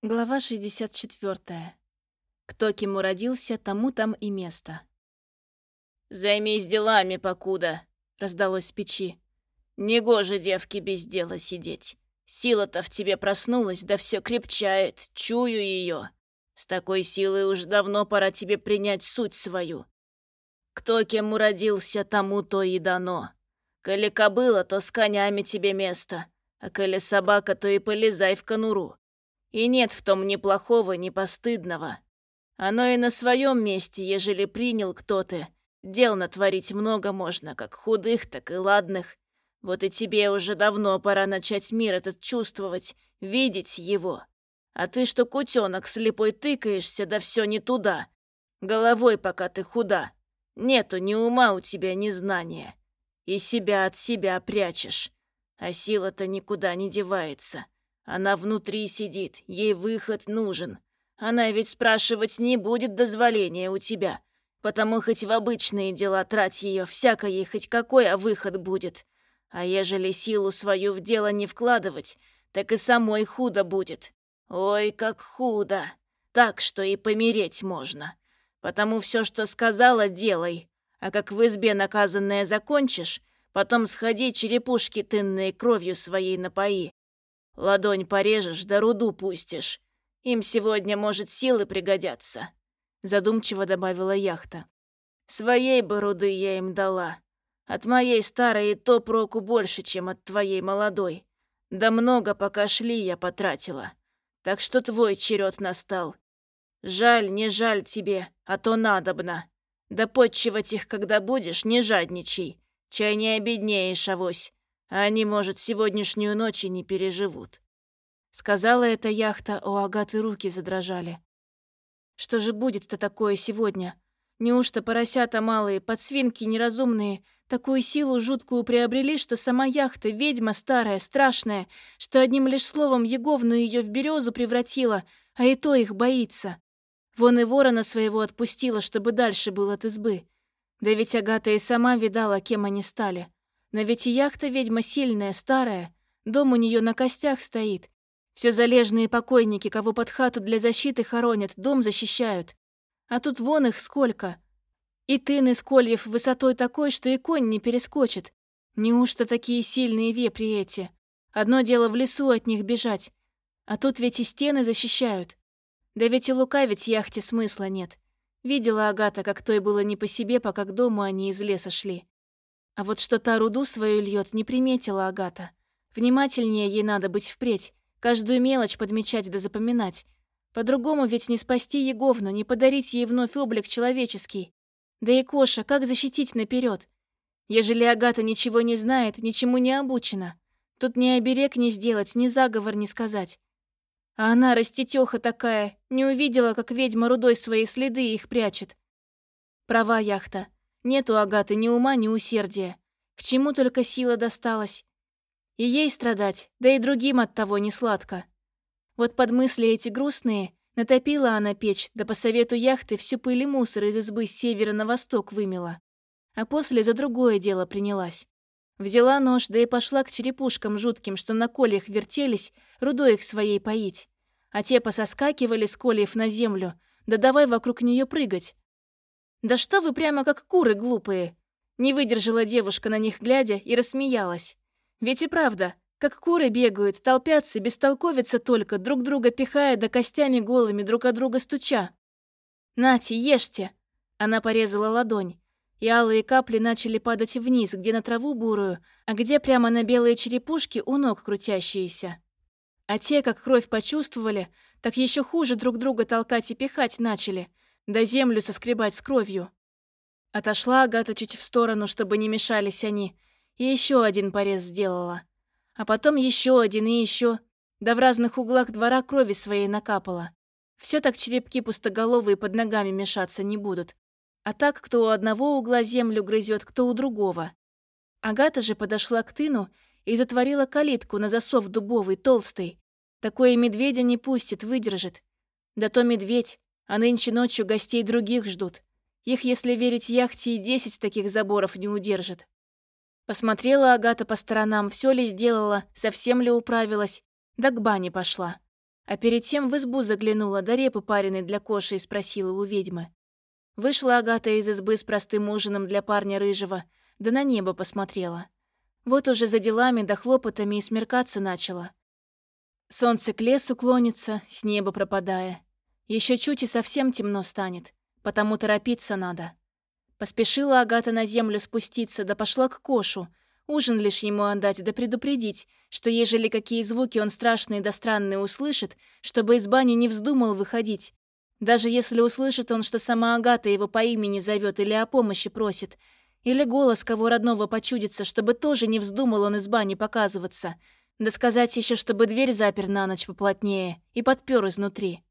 Глава 64. Кто кем уродился, тому там и место. «Займись делами, покуда», — раздалось с печи. «Негоже девке без дела сидеть. Сила-то в тебе проснулась, да все крепчает, чую ее. С такой силой уж давно пора тебе принять суть свою. Кто кем уродился, тому то и дано. Коли кобыла, то с конями тебе место, а коли собака, то и полезай в конуру. И нет в том ни плохого, ни постыдного. Оно и на своем месте, ежели принял кто то Дел натворить много можно, как худых, так и ладных. Вот и тебе уже давно пора начать мир этот чувствовать, видеть его. А ты что кутенок слепой тыкаешься, да все не туда. Головой пока ты худа. Нету ни ума у тебя, ни знания. И себя от себя прячешь. А сила-то никуда не девается. Она внутри сидит, ей выход нужен. Она ведь спрашивать не будет дозволения у тебя. Потому хоть в обычные дела трать ее, всякое ей хоть какой, а выход будет. А ежели силу свою в дело не вкладывать, так и самой худо будет. Ой, как худо. Так, что и помереть можно. Потому все, что сказала, делай. А как в избе наказанное закончишь, потом сходи черепушки тынные кровью своей напои. Ладонь порежешь, да руду пустишь. Им сегодня, может, силы пригодятся», — задумчиво добавила яхта. «Своей бы руды я им дала. От моей старой и то проку больше, чем от твоей молодой. Да много, пока шли, я потратила. Так что твой черед настал. Жаль, не жаль тебе, а то надобно. Да подчивать их, когда будешь, не жадничай. Чай не обеднеешь, авось. Они, может, сегодняшнюю ночь и не переживут. Сказала эта яхта, у Агаты руки задрожали. Что же будет-то такое сегодня? Неужто поросята малые, подсвинки неразумные, такую силу жуткую приобрели, что сама яхта, ведьма старая, страшная, что одним лишь словом Еговну ее в березу превратила, а и то их боится. Вон и ворона своего отпустила, чтобы дальше был от избы. Да ведь Агата и сама видала, кем они стали. Но ведь и яхта ведьма сильная, старая. Дом у нее на костях стоит. Все залежные покойники, кого под хату для защиты хоронят, дом защищают. А тут вон их сколько. И тын из кольев высотой такой, что и конь не перескочит. Неужто такие сильные вепри эти? Одно дело в лесу от них бежать. А тут ведь и стены защищают. Да ведь и лукавить яхте смысла нет. Видела Агата, как той было не по себе, пока к дому они из леса шли. А вот что та руду свою льет, не приметила Агата. Внимательнее ей надо быть впредь, каждую мелочь подмечать да запоминать. По-другому ведь не спасти Еговну, не подарить ей вновь облик человеческий. Да и Коша, как защитить наперед? Ежели Агата ничего не знает, ничему не обучена, тут ни оберег не сделать, ни заговор не сказать. А она, растетёха такая, не увидела, как ведьма рудой свои следы их прячет. Права яхта. Нет у Агаты ни ума, ни усердия. К чему только сила досталась. И ей страдать, да и другим от того не сладко. Вот под мысли эти грустные натопила она печь, да по совету яхты всю пыль и мусор из избы с севера на восток вымела. А после за другое дело принялась. Взяла нож, да и пошла к черепушкам жутким, что на кольях вертелись, рудой их своей поить. А те пососкакивали с кольев на землю, да давай вокруг нее прыгать, «Да что вы прямо как куры глупые!» Не выдержала девушка на них глядя и рассмеялась. «Ведь и правда, как куры бегают, толпятся, бестолковятся только, друг друга пихая да костями голыми друг от друга стуча. «Нате, ешьте!» Она порезала ладонь, и алые капли начали падать вниз, где на траву бурую, а где прямо на белые черепушки у ног крутящиеся. А те, как кровь почувствовали, так еще хуже друг друга толкать и пихать начали, да землю соскребать с кровью. Отошла Агата чуть в сторону, чтобы не мешались они, и еще один порез сделала. А потом еще один и еще, да в разных углах двора крови своей накапала. Все так черепки пустоголовые под ногами мешаться не будут. А так, кто у одного угла землю грызет, кто у другого. Агата же подошла к тыну и затворила калитку на засов дубовый, толстый. Такое медведя не пустит, выдержит. Да то медведь, а нынче ночью гостей других ждут. Их, если верить яхте, и десять таких заборов не удержит. Посмотрела Агата по сторонам, все ли сделала, совсем ли управилась, да к бане пошла. А перед тем в избу заглянула, до репы пареной для коши и спросила у ведьмы. Вышла Агата из избы с простым ужином для парня рыжего, да на небо посмотрела. Вот уже за делами да хлопотами и смеркаться начало. Солнце к лесу клонится, с неба пропадая. Еще чуть и совсем темно станет, потому торопиться надо. Поспешила Агата на землю спуститься, да пошла к Кошу. Ужин лишь ему отдать, да предупредить, что ежели какие звуки он страшные да странные услышит, чтобы из бани не вздумал выходить. Даже если услышит он, что сама Агата его по имени зовет или о помощи просит, или голос кого родного почудится, чтобы тоже не вздумал он из бани показываться. Да сказать еще, чтобы дверь запер на ночь поплотнее и подпер изнутри.